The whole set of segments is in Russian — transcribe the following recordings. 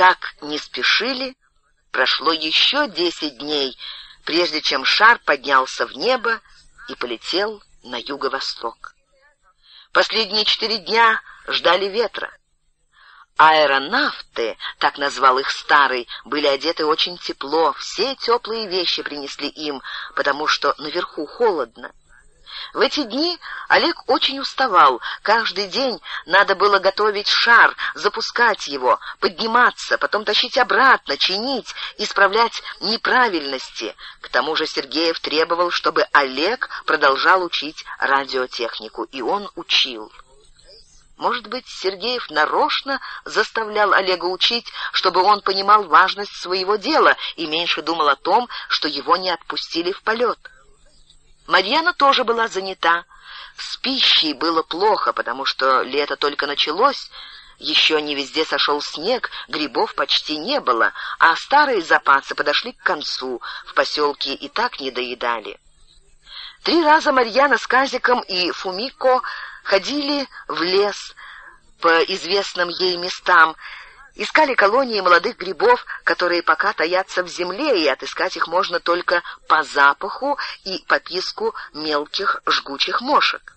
как не спешили, прошло еще десять дней, прежде чем шар поднялся в небо и полетел на юго-восток. Последние четыре дня ждали ветра. Аэронавты, так назвал их старый, были одеты очень тепло, все теплые вещи принесли им, потому что наверху холодно. В эти дни Олег очень уставал. Каждый день надо было готовить шар, запускать его, подниматься, потом тащить обратно, чинить, исправлять неправильности. К тому же Сергеев требовал, чтобы Олег продолжал учить радиотехнику, и он учил. Может быть, Сергеев нарочно заставлял Олега учить, чтобы он понимал важность своего дела и меньше думал о том, что его не отпустили в полет. Марьяна тоже была занята. С пищей было плохо, потому что лето только началось, еще не везде сошел снег, грибов почти не было, а старые запасы подошли к концу, в поселке и так не доедали. Три раза Марьяна с Казиком и Фумико ходили в лес по известным ей местам, Искали колонии молодых грибов, которые пока таятся в земле, и отыскать их можно только по запаху и по писку мелких жгучих мошек.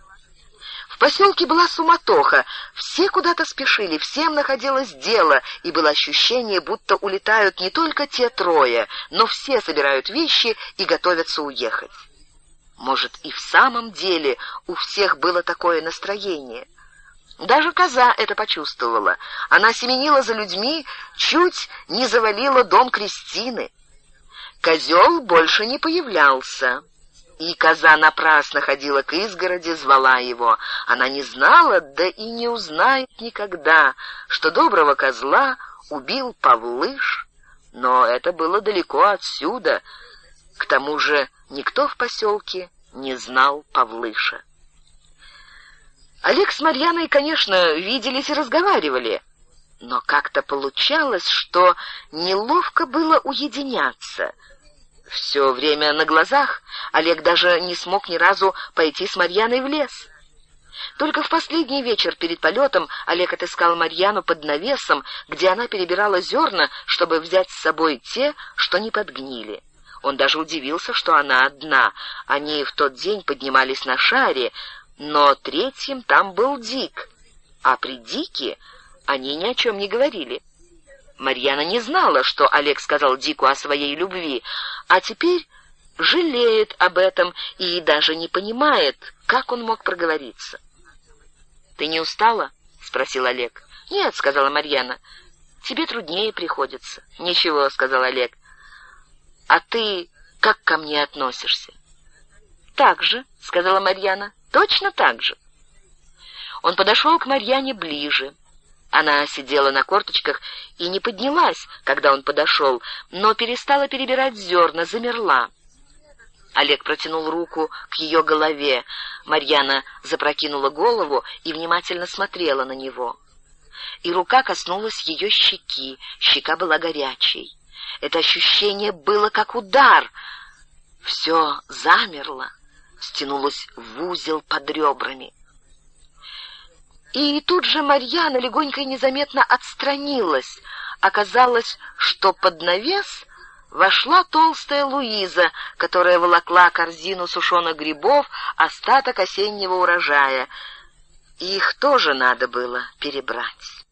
В поселке была суматоха, все куда-то спешили, всем находилось дело, и было ощущение, будто улетают не только те трое, но все собирают вещи и готовятся уехать. Может, и в самом деле у всех было такое настроение — даже коза это почувствовала. Она семенила за людьми, чуть не завалила дом Кристины. Козел больше не появлялся. И коза напрасно ходила к изгороди, звала его. Она не знала, да и не узнает никогда, что доброго козла убил Павлыш. Но это было далеко отсюда. К тому же никто в поселке не знал Павлыша. Олег с Марьяной, конечно, виделись и разговаривали, но как-то получалось, что неловко было уединяться. Все время на глазах Олег даже не смог ни разу пойти с Марьяной в лес. Только в последний вечер перед полетом Олег отыскал Марьяну под навесом, где она перебирала зерна, чтобы взять с собой те, что не подгнили. Он даже удивился, что она одна. Они в тот день поднимались на шаре, но третьим там был Дик, а при Дике они ни о чем не говорили. Марьяна не знала, что Олег сказал Дику о своей любви, а теперь жалеет об этом и даже не понимает, как он мог проговориться. «Ты не устала?» — спросил Олег. «Нет», — сказала Марьяна. «Тебе труднее приходится». «Ничего», — сказал Олег. «А ты как ко мне относишься?» «Так же», — сказала Марьяна. Точно так же. Он подошел к Марьяне ближе. Она сидела на корточках и не поднялась, когда он подошел, но перестала перебирать зерна, замерла. Олег протянул руку к ее голове. Марьяна запрокинула голову и внимательно смотрела на него. И рука коснулась ее щеки, щека была горячей. Это ощущение было как удар. Все замерло стянулась в узел под ребрами. И тут же Марьяна легонько и незаметно отстранилась. Оказалось, что под навес вошла толстая Луиза, которая волокла корзину сушеных грибов, остаток осеннего урожая. Их тоже надо было перебрать.